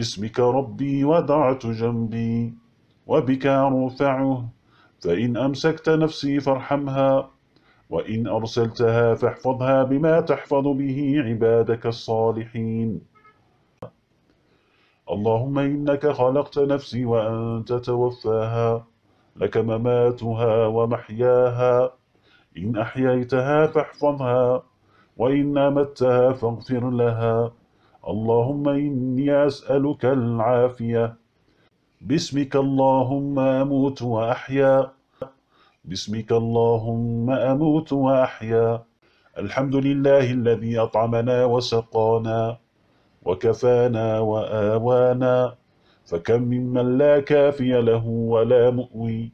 باسمك ربي ودعت جنبي وبك أرفعه فإن أمسكت نفسي فارحمها وإن أرسلتها فاحفظها بما تحفظ به عبادك الصالحين. اللهم إنك خلقت نفسي وأنت توفاها لك مماتها ومحياها إن أحييتها فاحفظها وإن أمتها فاغفر لها. اللهم إني أسألك العافية. باسمك اللهم أموت وأحيا. باسمك اللهم أموت وأحيا. الحمد لله الذي أطعمنا وسقانا وكفانا وآوانا. فكم ممن لا كافي له ولا مؤوي.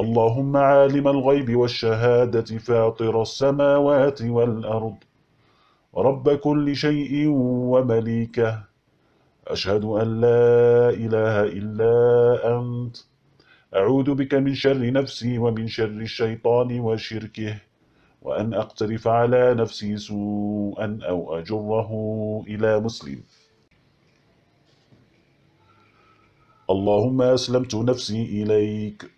اللهم عالم الغيب والشهادة فاطر السماوات والأرض. رب كل شيء ومليكه. أشهد أن لا إله إلا أنت. أعوذ بك من شر نفسي ومن شر الشيطان وشركه وأن أقترف على نفسي سوءا أو أجره إلى مسلم. اللهم أسلمت نفسي إليك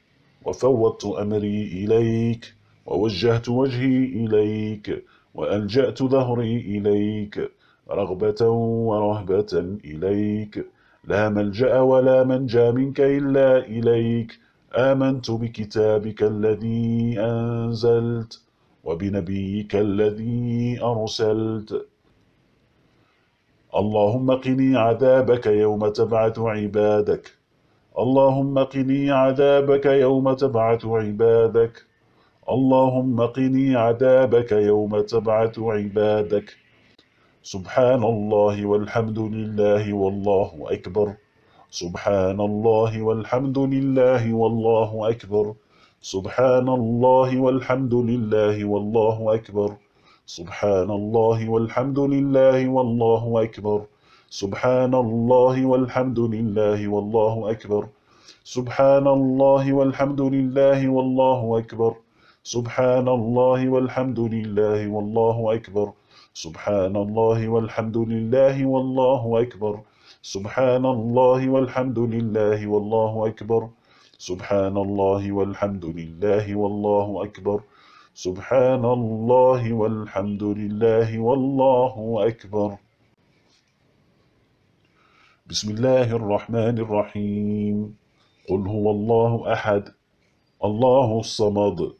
وفوضت أمري إليك ووجهت وجهي إليك وألجأت ظهري إليك رغبة ورهبة إليك. لا ملجأ ولا منجى منك إلا إليك. آمنت بكتابك الذي أنزلت وبنبيك الذي أرسلت. اللهم قني عذابك يوم تبعث عبادك. اللهم قني عذابك يوم تبعث عبادك. اللهم قني عذابك يوم تبعث عبادك. سبحان الله والحمد لله والله أكبر. سبحان الله والحمد لله والله أكبر. سبحان الله والحمد لله والله أكبر. سبحان الله والحمد لله والله أكبر. سبحان الله والحمد لله والله أكبر. سبحان الله والحمد لله والله أكبر. سبحان الله والحمد لله والله أكبر. سبحان الله والحمد لله والله أكبر. سبحان الله والحمد لله والله أكبر. سبحان الله والحمد لله والله أكبر. سبحان الله والحمد لله والله أكبر. بسم الله الرحمن الرحيم. قل هو الله أحد. الله الصمد.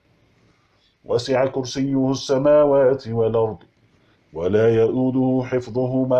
وسع كرسيه السماوات والأرض ولا يؤوده حفظهما.